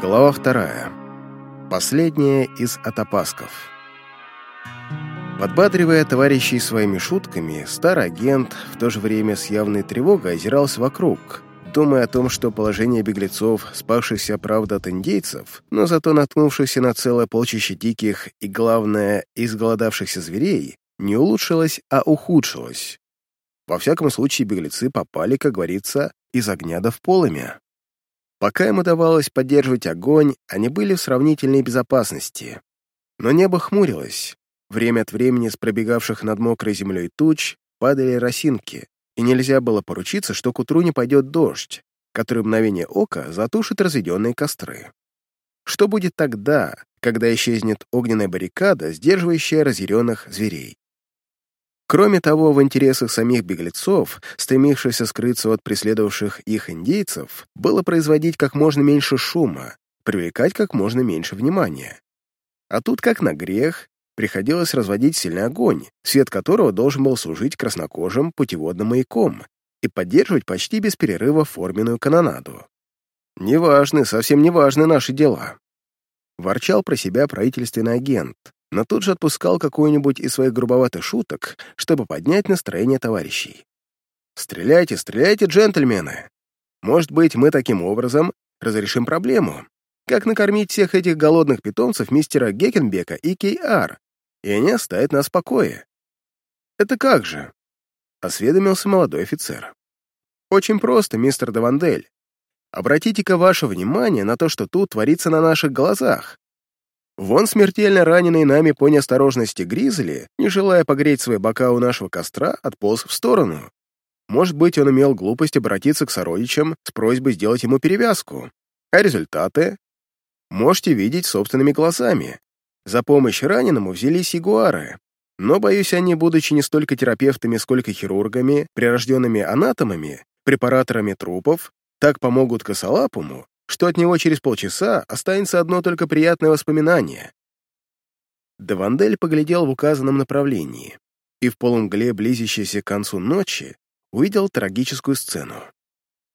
Глава вторая. Последняя из атапасков. Подбадривая товарищей своими шутками, старый агент в то же время с явной тревогой озирался вокруг, думая о том, что положение беглецов, спавшихся, правда, от индейцев, но зато наткнувшихся на целое полчище диких и, главное, изголодавшихся зверей, не улучшилось, а ухудшилось. Во всяком случае, беглецы попали, как говорится, из огня до в полымя. Пока им удавалось поддерживать огонь, они были в сравнительной безопасности. Но небо хмурилось. Время от времени с пробегавших над мокрой землей туч падали росинки, и нельзя было поручиться, что к утру не пойдет дождь, который мгновение ока затушит разведенные костры. Что будет тогда, когда исчезнет огненная баррикада, сдерживающая разъяренных зверей? Кроме того, в интересах самих беглецов, стремившихся скрыться от преследовавших их индейцев, было производить как можно меньше шума, привлекать как можно меньше внимания. А тут, как на грех, приходилось разводить сильный огонь, свет которого должен был служить краснокожим путеводным маяком и поддерживать почти без перерыва форменную канонаду. «Неважны, совсем неважны наши дела», — ворчал про себя правительственный агент, но тут же отпускал какую-нибудь из своих грубоватых шуток, чтобы поднять настроение товарищей. «Стреляйте, стреляйте, джентльмены! Может быть, мы таким образом разрешим проблему, как накормить всех этих голодных питомцев мистера Гекенбека и Кей-Ар, и они оставят нас в покое. «Это как же?» — осведомился молодой офицер. «Очень просто, мистер Давандель. Обратите-ка ваше внимание на то, что тут творится на наших глазах. Вон смертельно раненый нами по неосторожности Гризли, не желая погреть свои бока у нашего костра, отполз в сторону. Может быть, он имел глупость обратиться к сородичам с просьбой сделать ему перевязку. А результаты? Можете видеть собственными глазами. За помощь раненому взялись ягуары, но, боюсь, они, будучи не столько терапевтами, сколько хирургами, прирожденными анатомами, препараторами трупов, так помогут косолапому, что от него через полчаса останется одно только приятное воспоминание. Давандель поглядел в указанном направлении и в полумгле, близящейся к концу ночи, увидел трагическую сцену.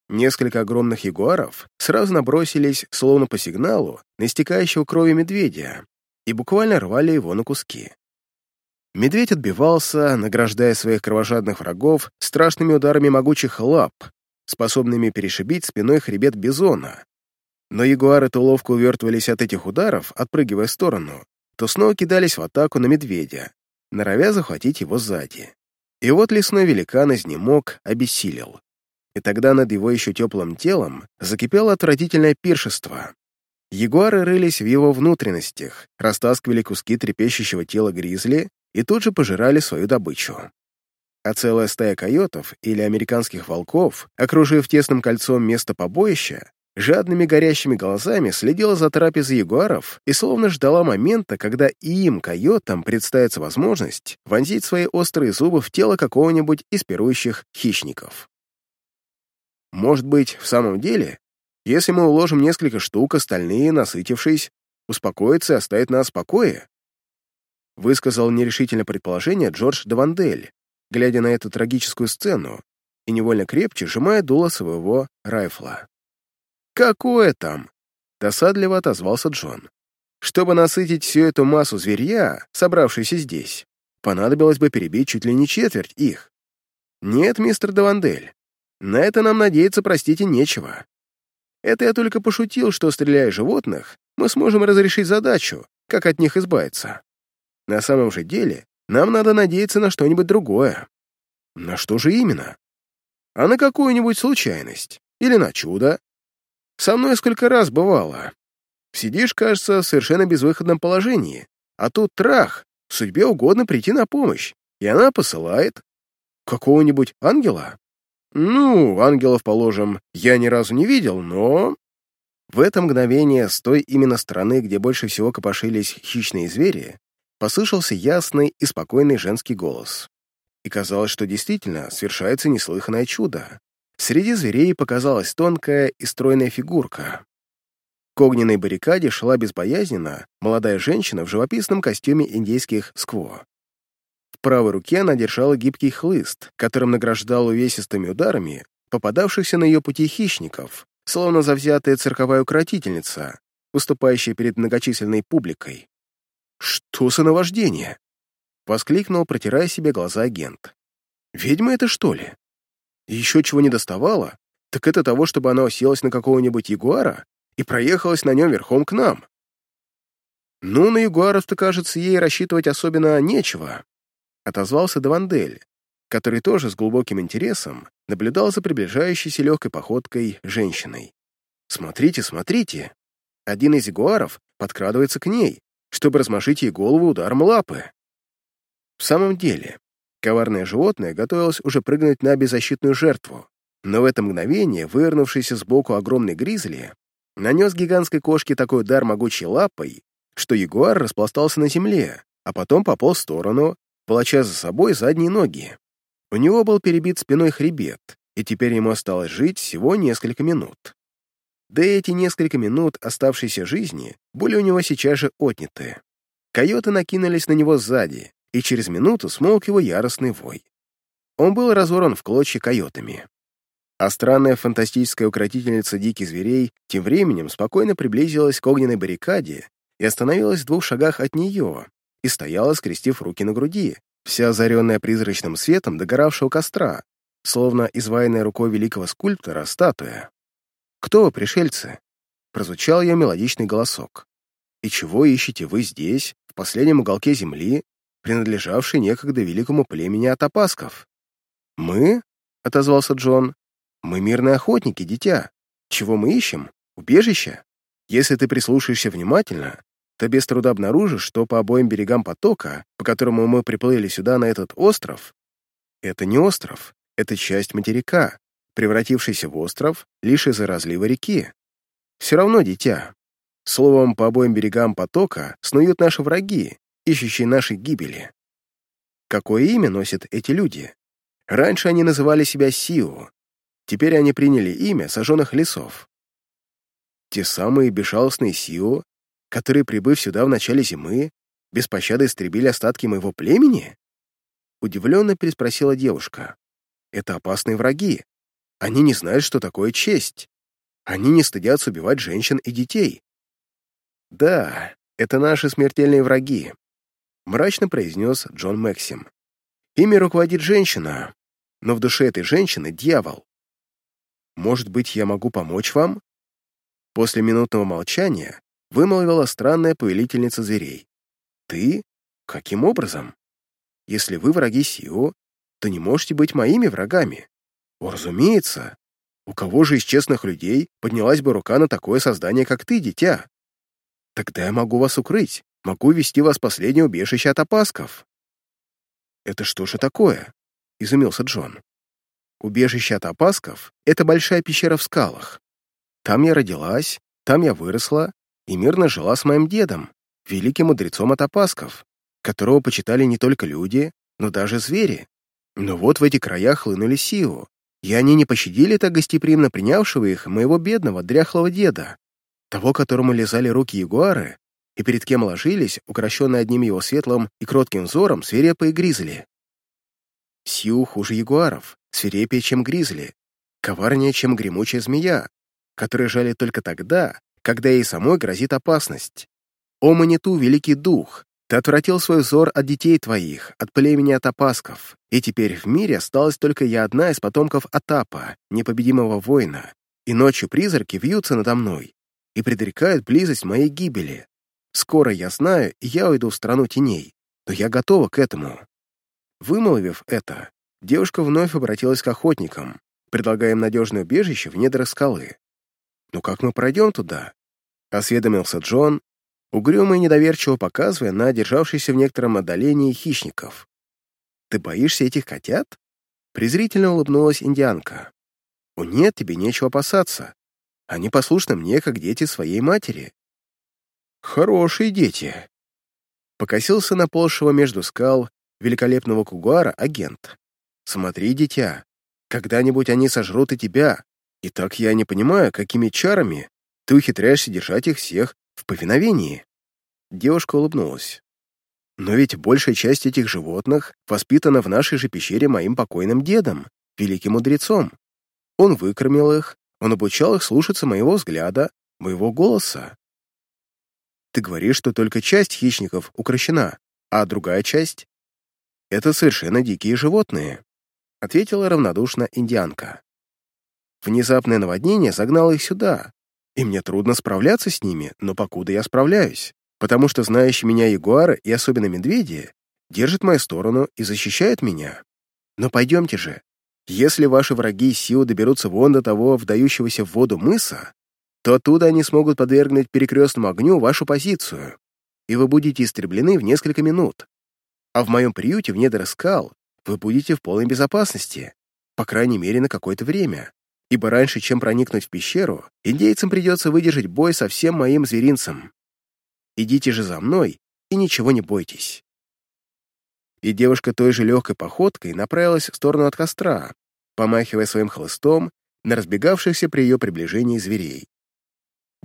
Несколько огромных ягуаров сразу набросились, словно по сигналу, на истекающего крови медведя, и буквально рвали его на куски. Медведь отбивался, награждая своих кровожадных врагов страшными ударами могучих лап, способными перешибить спиной хребет бизона. Но ягуары то ловко увертывались от этих ударов, отпрыгивая в сторону, то снова кидались в атаку на медведя, норовя захватить его сзади. И вот лесной великан изнемог, обессилел. И тогда над его еще теплым телом закипело отвратительное пиршество, Ягуары рылись в его внутренностях, растаскивали куски трепещущего тела гризли и тут же пожирали свою добычу. А целая стая койотов или американских волков, окружив тесным кольцом место побоища, жадными горящими глазами следила за трапезой ягуаров и словно ждала момента, когда и им, койотам, представится возможность вонзить свои острые зубы в тело какого-нибудь из пирующих хищников. Может быть, в самом деле, если мы уложим несколько штук, остальные, насытившись, успокоятся и оставят нас в покое?» Высказал нерешительное предположение Джордж Давандель, глядя на эту трагическую сцену и невольно крепче сжимая дуло своего райфла. «Какое там?» — досадливо отозвался Джон. «Чтобы насытить всю эту массу зверья, собравшейся здесь, понадобилось бы перебить чуть ли не четверть их. Нет, мистер Давандель, на это нам надеяться, простите, нечего. Это я только пошутил, что, стреляя животных, мы сможем разрешить задачу, как от них избавиться. На самом же деле, нам надо надеяться на что-нибудь другое. На что же именно? А на какую-нибудь случайность? Или на чудо? Со мной сколько раз бывало. Сидишь, кажется, в совершенно безвыходном положении, а тут трах, судьбе угодно прийти на помощь, и она посылает какого-нибудь ангела. Ну, ангелов, положим, я ни разу не видел, но... В это мгновение, с той именно стороны, где больше всего копошились хищные звери, послышался ясный и спокойный женский голос. И казалось, что действительно совершается неслыханное чудо. Среди зверей показалась тонкая и стройная фигурка. К огненной баррикаде шла безбоязненно молодая женщина в живописном костюме индейских скво. В правой руке она держала гибкий хлыст, которым награждал увесистыми ударами попадавшихся на ее пути хищников, словно завзятая цирковая укротительница, выступающая перед многочисленной публикой. «Что за наваждение?» — воскликнул, протирая себе глаза агент. «Ведьма это, что ли? Еще чего не доставало, так это того, чтобы она уселась на какого-нибудь ягуара и проехалась на нем верхом к нам. Ну, на ягуаров-то, кажется, ей рассчитывать особенно нечего», — отозвался Давандель, который тоже с глубоким интересом наблюдал за приближающейся легкой походкой женщиной. «Смотрите, смотрите! Один из ягуаров подкрадывается к ней, чтобы размашить ей голову ударом лапы. В самом деле, коварное животное готовилось уже прыгнуть на беззащитную жертву, но в это мгновение, вывернувшийся сбоку огромный гризли, нанес гигантской кошке такой удар могучей лапой, что ягуар распластался на земле, а потом пополз в сторону, волоча за собой задние ноги. У него был перебит спиной хребет, и теперь ему осталось жить всего несколько минут. Да и эти несколько минут оставшейся жизни были у него сейчас же отняты. Койоты накинулись на него сзади, и через минуту смолк его яростный вой. Он был разорван в клочья койотами. А странная фантастическая укротительница диких зверей тем временем спокойно приблизилась к огненной баррикаде и остановилась в двух шагах от нее и стояла, скрестив руки на груди, вся озаренная призрачным светом догоравшего костра, словно изваянная рукой великого скульптора статуя. «Кто вы, пришельцы?» — прозвучал ее мелодичный голосок. «И чего ищете вы здесь, в последнем уголке земли, принадлежавшей некогда великому племени Атапасков?» «Мы?» — отозвался Джон. «Мы мирные охотники, дитя. Чего мы ищем? Убежище? Если ты прислушаешься внимательно, то без труда обнаружишь, что по обоим берегам потока, по которому мы приплыли сюда, на этот остров, это не остров, это часть материка, превратившийся в остров лишь из-за разлива реки. Все равно дитя. Словом, по обоим берегам потока снуют наши враги, ищущие нашей гибели. Какое имя носят эти люди? Раньше они называли себя Сиу, теперь они приняли имя сожженных лесов. Те самые безжалостные Сиу, которые, прибыв сюда в начале зимы, без пощады истребили остатки моего племени? Удивленно переспросила девушка. Это опасные враги. Они не знают, что такое честь. Они не стыдятся убивать женщин и детей. Да, это наши смертельные враги, мрачно произнес Джон Максим. Ими руководит женщина, но в душе этой женщины дьявол. Может быть, я могу помочь вам? После минутного молчания вымолвила странная повелительница зверей. «Ты? Каким образом? Если вы враги Сио, то не можете быть моими врагами. О, разумеется. У кого же из честных людей поднялась бы рука на такое создание, как ты, дитя? Тогда я могу вас укрыть, могу вести вас в последнее убежище от опасков». «Это что же такое?» — изумился Джон. «Убежище от опасков — это большая пещера в скалах. Там я родилась, там я выросла, и мирно жила с моим дедом, великим мудрецом от опасков, которого почитали не только люди, но даже звери. Но вот в эти края хлынули силу, и они не пощадили так гостеприимно принявшего их моего бедного, дряхлого деда, того, которому лизали руки ягуары, и перед кем ложились, укращенные одним его светлым и кротким взором, свирепые гризли. Сью хуже ягуаров, свирепее, чем гризли, коварнее, чем гремучая змея, которые жали только тогда, когда ей самой грозит опасность. О, Маниту, великий дух, ты отвратил свой взор от детей твоих, от племени Атапасков, и теперь в мире осталась только я одна из потомков Атапа, непобедимого воина, и ночью призраки вьются надо мной и предрекают близость моей гибели. Скоро я знаю, и я уйду в страну теней, но я готова к этому». Вымолвив это, девушка вновь обратилась к охотникам, предлагая им надежное убежище в недрах скалы. «Ну как мы пройдем туда? — осведомился Джон, угрюмо и недоверчиво показывая на державшийся в некотором отдалении хищников. «Ты боишься этих котят?» Презрительно улыбнулась индианка. «О нет, тебе нечего опасаться. Они послушны мне, как дети своей матери». «Хорошие дети!» Покосился на полшего между скал великолепного кугуара агент. «Смотри, дитя, когда-нибудь они сожрут и тебя, и так я не понимаю, какими чарами ты ухитряешься держать их всех в повиновении». Девушка улыбнулась. «Но ведь большая часть этих животных воспитана в нашей же пещере моим покойным дедом, великим мудрецом. Он выкормил их, Он обучал их слушаться моего взгляда, моего голоса. Ты говоришь, что только часть хищников укращена, а другая часть — это совершенно дикие животные, ответила равнодушно индианка. Внезапное наводнение загнало их сюда, и мне трудно справляться с ними, но покуда я справляюсь, потому что знающие меня ягуары и особенно медведи держат мою сторону и защищают меня. Но пойдемте же. Если ваши враги Сиу доберутся вон до того вдающегося в воду мыса, то оттуда они смогут подвергнуть перекрестному огню вашу позицию, и вы будете истреблены в несколько минут. А в моем приюте в недра скал вы будете в полной безопасности, по крайней мере, на какое-то время, ибо раньше, чем проникнуть в пещеру, индейцам придется выдержать бой со всем моим зверинцем. Идите же за мной и ничего не бойтесь и девушка той же легкой походкой направилась в сторону от костра, помахивая своим хлыстом на разбегавшихся при ее приближении зверей.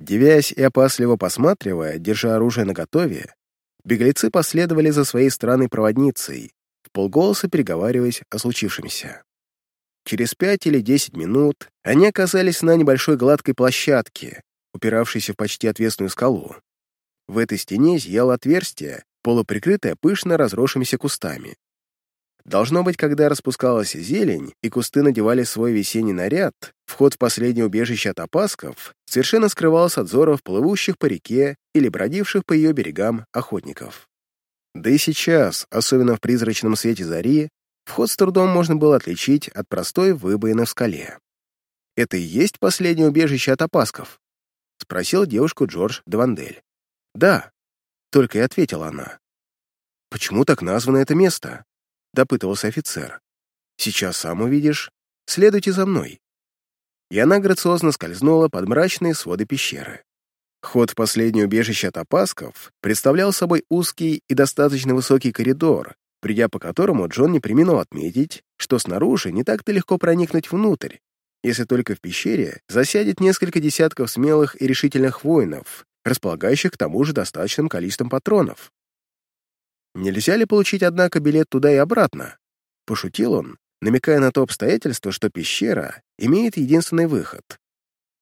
Девясь и опасливо посматривая, держа оружие наготове, беглецы последовали за своей странной проводницей, в полголоса переговариваясь о случившемся. Через пять или десять минут они оказались на небольшой гладкой площадке, упиравшейся в почти отвесную скалу. В этой стене зияло отверстие, полуприкрытая пышно разросшимися кустами. Должно быть, когда распускалась зелень, и кусты надевали свой весенний наряд, вход в последнее убежище от опасков совершенно скрывался от взоров плывущих по реке или бродивших по ее берегам охотников. Да и сейчас, особенно в призрачном свете зари, вход с трудом можно было отличить от простой выбоины в скале. «Это и есть последнее убежище от опасков?» — спросил девушку Джордж Девандель. «Да», только и ответила она. «Почему так названо это место?» — допытывался офицер. «Сейчас сам увидишь. Следуйте за мной». И она грациозно скользнула под мрачные своды пещеры. Ход в последнее убежище от опасков представлял собой узкий и достаточно высокий коридор, придя по которому Джон не приминул отметить, что снаружи не так-то легко проникнуть внутрь, если только в пещере засядет несколько десятков смелых и решительных воинов, располагающих к тому же достаточным количеством патронов. Нельзя ли получить, однако, билет туда и обратно? Пошутил он, намекая на то обстоятельство, что пещера имеет единственный выход.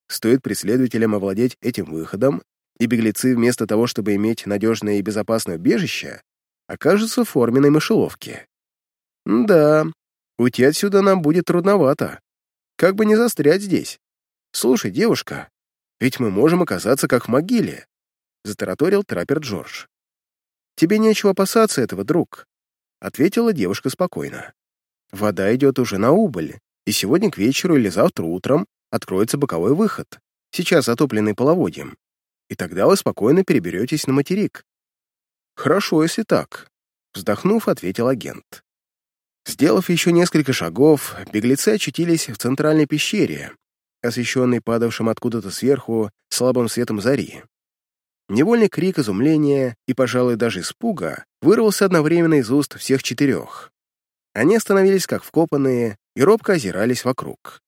Стоит преследователям овладеть этим выходом, и беглецы вместо того, чтобы иметь надежное и безопасное убежище, окажутся в форменной мышеловке. Да, уйти отсюда нам будет трудновато. Как бы не застрять здесь. Слушай, девушка, ведь мы можем оказаться как в могиле», — затараторил траппер Джордж. «Тебе нечего опасаться этого, друг», — ответила девушка спокойно. «Вода идет уже на убыль, и сегодня к вечеру или завтра утром откроется боковой выход, сейчас отопленный половодьем, и тогда вы спокойно переберетесь на материк». «Хорошо, если так», — вздохнув, ответил агент. Сделав еще несколько шагов, беглецы очутились в центральной пещере, освещенный падавшим откуда-то сверху слабым светом зари. Невольный крик изумления и, пожалуй, даже испуга вырвался одновременно из уст всех четырех. Они остановились как вкопанные и робко озирались вокруг.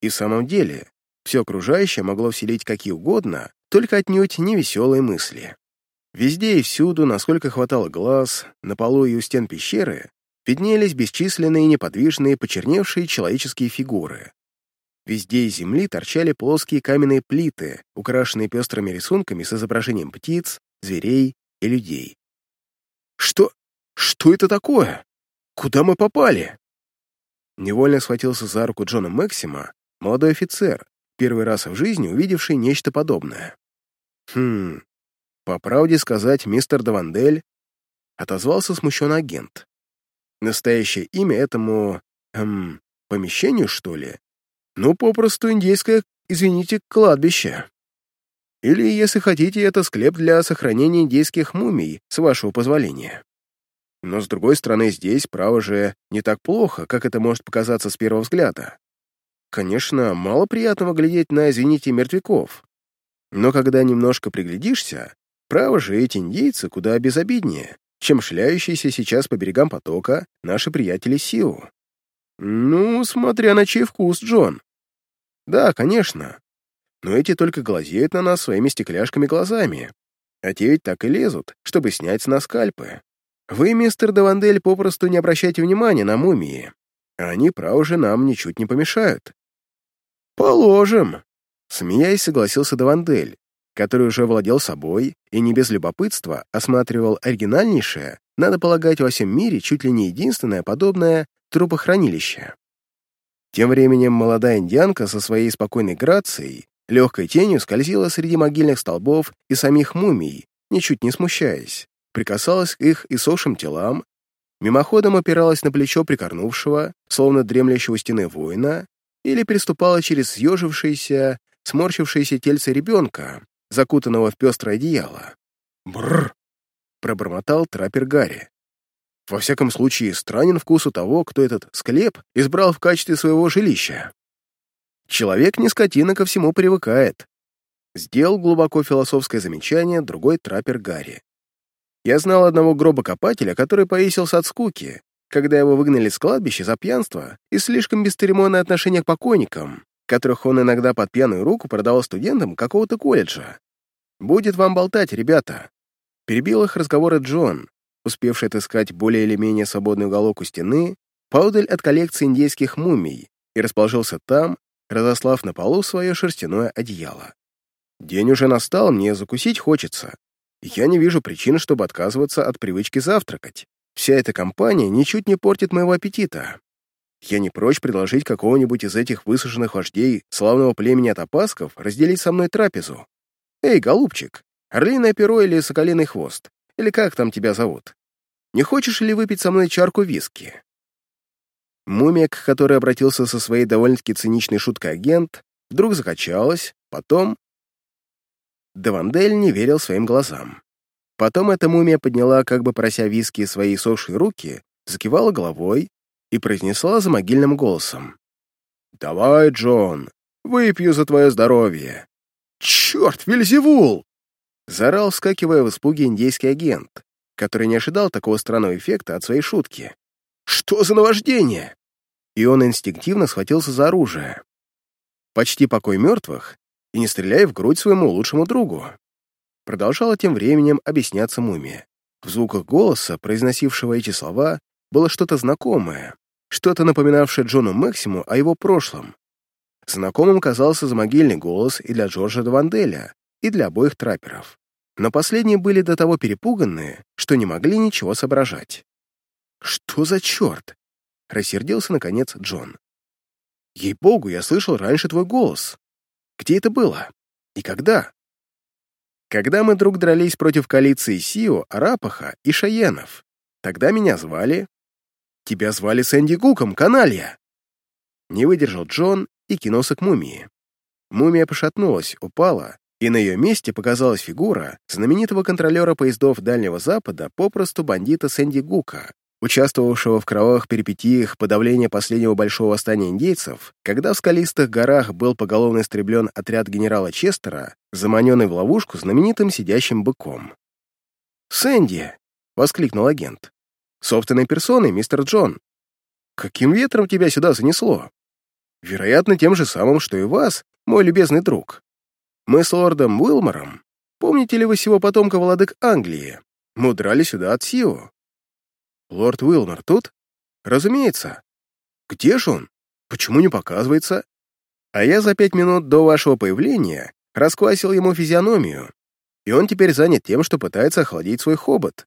И в самом деле, все окружающее могло вселить какие угодно, только отнюдь невеселые мысли. Везде и всюду, насколько хватало глаз, на полу и у стен пещеры, виднелись бесчисленные неподвижные почерневшие человеческие фигуры, Везде из земли торчали плоские каменные плиты, украшенные пестрыми рисунками с изображением птиц, зверей и людей. «Что? Что это такое? Куда мы попали?» Невольно схватился за руку Джона Максима, молодой офицер, первый раз в жизни увидевший нечто подобное. «Хм, по правде сказать, мистер Давандель», — отозвался смущенный агент. «Настоящее имя этому... эм, помещению, что ли?» Ну, попросту индейское, извините, кладбище. Или, если хотите, это склеп для сохранения индейских мумий, с вашего позволения. Но, с другой стороны, здесь, право же, не так плохо, как это может показаться с первого взгляда. Конечно, мало приятного глядеть на, извините, мертвяков. Но когда немножко приглядишься, право же, эти индейцы куда безобиднее, чем шляющиеся сейчас по берегам потока наши приятели Сиу. Ну, смотря на чей вкус, Джон. Да, конечно. Но эти только глазеют на нас своими стекляшками глазами. А те ведь так и лезут, чтобы снять с нас скальпы. Вы, мистер Давандель, попросту не обращайте внимания на мумии. Они, право же, нам ничуть не помешают. «Положим», — смеясь согласился Давандель, который уже владел собой и не без любопытства осматривал оригинальнейшее, надо полагать, во всем мире чуть ли не единственное подобное трупохранилище. Тем временем молодая индианка со своей спокойной грацией легкой тенью скользила среди могильных столбов и самих мумий, ничуть не смущаясь, прикасалась к их иссохшим телам, мимоходом опиралась на плечо прикорнувшего, словно дремлящего стены воина, или переступала через съежившееся, сморщившееся тельце ребенка, закутанного в пестрое одеяло. «Бррр!» — пробормотал траппер Гарри. Во всяком случае, странен вкус у того, кто этот склеп избрал в качестве своего жилища. Человек не скотина ко всему привыкает. Сделал глубоко философское замечание другой траппер Гарри. Я знал одного гробокопателя, который повесился от скуки, когда его выгнали с кладбища за пьянство и слишком бесцеремонное отношение к покойникам, которых он иногда под пьяную руку продавал студентам какого-то колледжа. «Будет вам болтать, ребята!» Перебил их разговоры Джон, успевший отыскать более или менее свободный уголок у стены, поудаль от коллекции индейских мумий, и расположился там, разослав на полу свое шерстяное одеяло. «День уже настал, мне закусить хочется. Я не вижу причин, чтобы отказываться от привычки завтракать. Вся эта компания ничуть не портит моего аппетита. Я не прочь предложить какого-нибудь из этих высушенных вождей славного племени Атапасков разделить со мной трапезу. Эй, голубчик, орлиное перо или соколиный хвост, или как там тебя зовут? Не хочешь ли выпить со мной чарку виски?» Мумия, к которой обратился со своей довольно-таки циничной шуткой агент, вдруг закачалась, потом... Давандель не верил своим глазам. Потом эта мумия подняла, как бы прося виски, свои сохшие руки, закивала головой и произнесла за могильным голосом. «Давай, Джон, выпью за твое здоровье». «Черт, Вельзевул!» Заорал, вскакивая в испуге индейский агент, который не ожидал такого странного эффекта от своей шутки. «Что за наваждение?» И он инстинктивно схватился за оружие. Почти покой мертвых и не стреляя в грудь своему лучшему другу. Продолжала тем временем объясняться мумия. В звуках голоса, произносившего эти слова, было что-то знакомое, что-то напоминавшее Джону Максиму о его прошлом. Знакомым казался замогильный голос и для Джорджа Даванделя, и для обоих трапперов. Но последние были до того перепуганные, что не могли ничего соображать. «Что за черт?» — рассердился, наконец, Джон. «Ей-богу, я слышал раньше твой голос. Где это было? И когда?» «Когда мы друг дрались против коалиции Сио, Арапаха и Шаенов. Тогда меня звали...» «Тебя звали Сэнди Гуком, каналья!» Не выдержал Джон и кинулся к мумии. Мумия пошатнулась, упала, и на ее месте показалась фигура знаменитого контролера поездов Дальнего Запада, попросту бандита Сэнди Гука, участвовавшего в кровавых перипетиях подавления последнего большого восстания индейцев, когда в скалистых горах был поголовно истреблен отряд генерала Честера, заманенный в ловушку знаменитым сидящим быком. «Сэнди!» — воскликнул агент. «Собственной персоной, мистер Джон. Каким ветром тебя сюда занесло? Вероятно, тем же самым, что и вас, мой любезный друг. Мы с лордом Уилмором, помните ли вы сего потомка владык Англии, мы удрали сюда от Сио. Лорд Уилмор тут? Разумеется. Где же он? Почему не показывается? А я за пять минут до вашего появления расквасил ему физиономию, и он теперь занят тем, что пытается охладить свой хобот.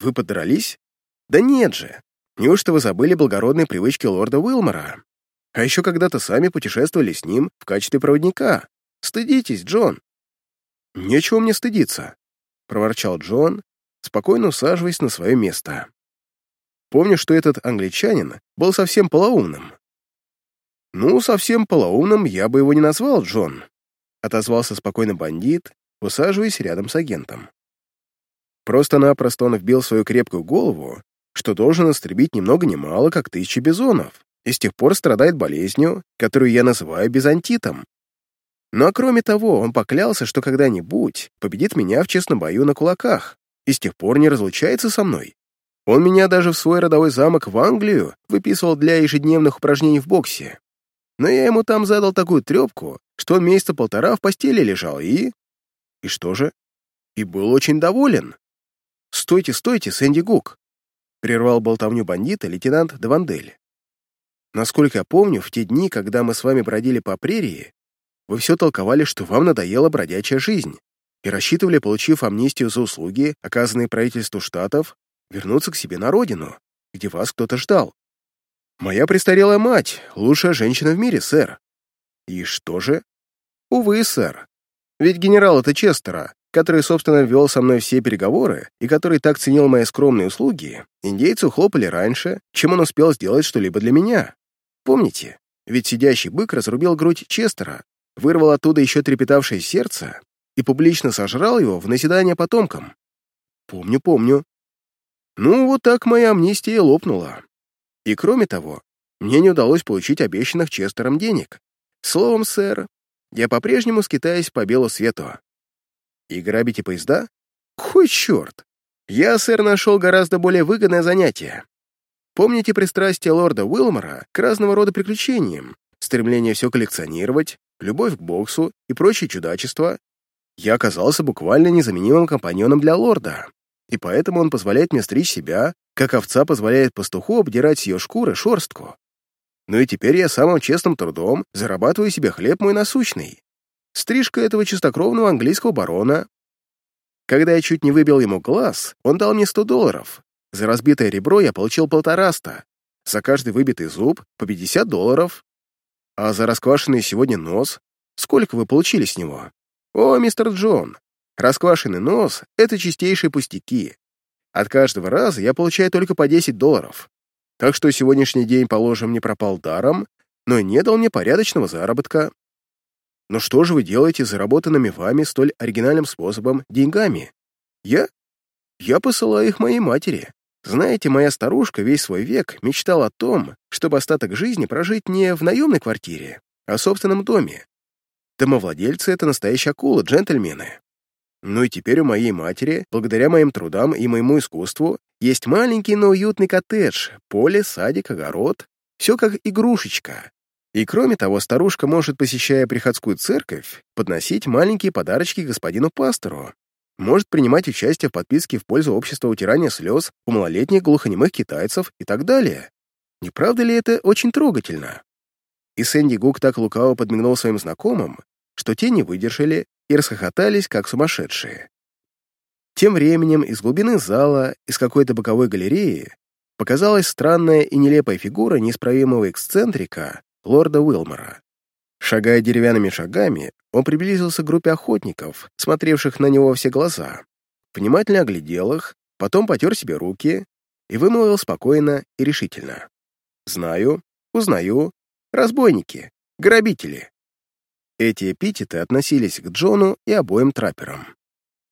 Вы подрались? Да нет же. Неужто вы забыли благородные привычки лорда Уилмора? А еще когда-то сами путешествовали с ним в качестве проводника. Стыдитесь, Джон!» «Нечего мне стыдиться», — проворчал Джон, спокойно усаживаясь на свое место. Помню, что этот англичанин был совсем полоумным. «Ну, совсем полоумным я бы его не назвал, Джон», — отозвался спокойно бандит, усаживаясь рядом с агентом. Просто-напросто он вбил свою крепкую голову, что должен истребить ни много мало, как тысячи бизонов, и с тех пор страдает болезнью, которую я называю бизантитом. Но кроме того, он поклялся, что когда-нибудь победит меня в честном бою на кулаках и с тех пор не разлучается со мной. Он меня даже в свой родовой замок в Англию выписывал для ежедневных упражнений в боксе. Но я ему там задал такую трепку, что он месяца полтора в постели лежал и... И что же? И был очень доволен. «Стойте, стойте, Сэнди Гук!» — прервал болтовню бандита лейтенант Давандель. Насколько я помню, в те дни, когда мы с вами бродили по прерии, вы все толковали, что вам надоела бродячая жизнь, и рассчитывали, получив амнистию за услуги, оказанные правительству штатов, вернуться к себе на родину, где вас кто-то ждал. Моя престарелая мать — лучшая женщина в мире, сэр. И что же? Увы, сэр. Ведь генерала-то Честера, который, собственно, вел со мной все переговоры и который так ценил мои скромные услуги, индейцы ухлопали раньше, чем он успел сделать что-либо для меня. Помните? Ведь сидящий бык разрубил грудь Честера, вырвал оттуда еще трепетавшее сердце и публично сожрал его в наседание потомкам. Помню, помню. Ну, вот так моя амнистия лопнула. И кроме того, мне не удалось получить обещанных Честером денег. Словом, сэр, я по-прежнему скитаюсь по белу свету. И грабите поезда? Кой черт! Я, сэр, нашел гораздо более выгодное занятие. Помните пристрастие лорда Уилмора к разного рода приключениям, стремление все коллекционировать, любовь к боксу и прочие чудачества? Я оказался буквально незаменимым компаньоном для лорда, и поэтому он позволяет мне стричь себя, как овца позволяет пастуху обдирать ее шкуры шерстку. Ну и теперь я самым честным трудом зарабатываю себе хлеб мой насущный. Стрижка этого чистокровного английского барона. Когда я чуть не выбил ему глаз, он дал мне 100 долларов. За разбитое ребро я получил полтораста. За каждый выбитый зуб — по 50 долларов. А за расквашенный сегодня нос сколько вы получили с него? О, мистер Джон, расквашенный нос — это чистейшие пустяки. От каждого раза я получаю только по 10 долларов. Так что сегодняшний день, положим, не пропал даром, но не дал мне порядочного заработка. Но что же вы делаете заработанными вами столь оригинальным способом деньгами? Я? Я посылаю их моей матери. Знаете, моя старушка весь свой век мечтала о том, чтобы остаток жизни прожить не в наемной квартире, а в собственном доме. Домовладельцы — это настоящие акулы, джентльмены. Ну и теперь у моей матери, благодаря моим трудам и моему искусству, есть маленький, но уютный коттедж, поле, садик, огород. Все как игрушечка. И кроме того, старушка может, посещая приходскую церковь, подносить маленькие подарочки господину пастору. Может принимать участие в подписке в пользу общества утирания слез у малолетних глухонемых китайцев и так далее. Не правда ли это очень трогательно? И Сэнди Гук так лукаво подмигнул своим знакомым, что те не выдержали и расхохотались, как сумасшедшие. Тем временем из глубины зала, из какой-то боковой галереи, показалась странная и нелепая фигура неисправимого эксцентрика лорда Уилмора. Шагая деревянными шагами, он приблизился к группе охотников, смотревших на него все глаза, внимательно оглядел их, потом потер себе руки и вымолвил спокойно и решительно. «Знаю, узнаю, разбойники, грабители». Эти эпитеты относились к Джону и обоим трапперам.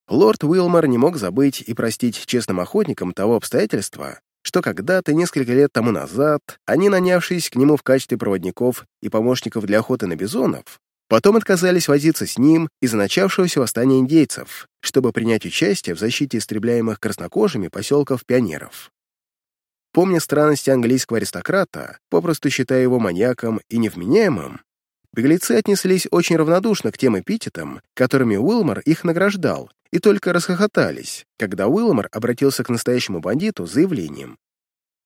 Лорд Уилмор не мог забыть и простить честным охотникам того обстоятельства, что когда-то, несколько лет тому назад, они, нанявшись к нему в качестве проводников и помощников для охоты на бизонов, потом отказались возиться с ним из-за начавшегося восстания индейцев, чтобы принять участие в защите истребляемых краснокожими поселков пионеров. Помня странности английского аристократа, попросту считая его маньяком и невменяемым, беглецы отнеслись очень равнодушно к тем эпитетам, которыми Уилмор их награждал, и только расхохотались, когда Уилмор обратился к настоящему бандиту с заявлением.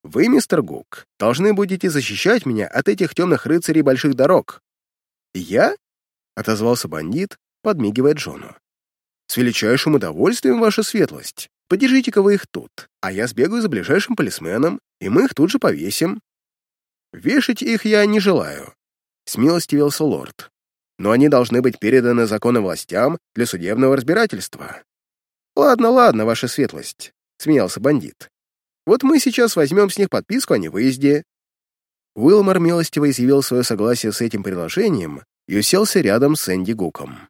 «Вы, мистер Гук, должны будете защищать меня от этих темных рыцарей больших дорог». «Я?» — отозвался бандит, подмигивая Джону. «С величайшим удовольствием, ваша светлость. Подержите-ка вы их тут, а я сбегаю за ближайшим полисменом, и мы их тут же повесим». «Вешать их я не желаю», — смилостивился лорд но они должны быть переданы законным властям для судебного разбирательства. «Ладно, ладно, ваша светлость», — смеялся бандит. «Вот мы сейчас возьмем с них подписку о невыезде». Уилмор милостиво изъявил свое согласие с этим предложением и уселся рядом с Энди Гуком.